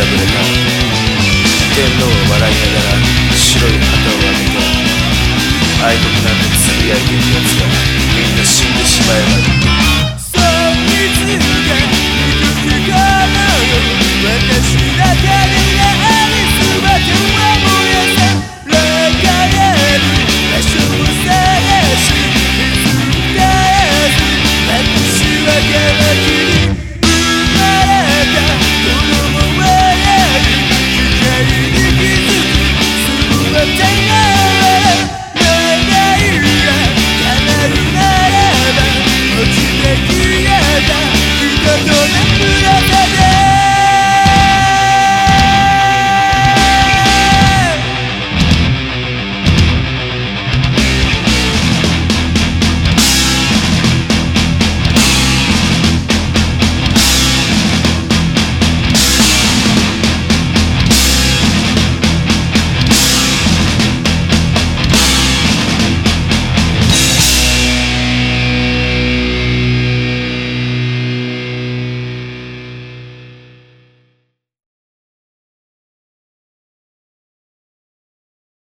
破れた天皇を笑いながら白い旗を上げて愛国なん。てつぶやいてるつがみん。な死ん。でしまえば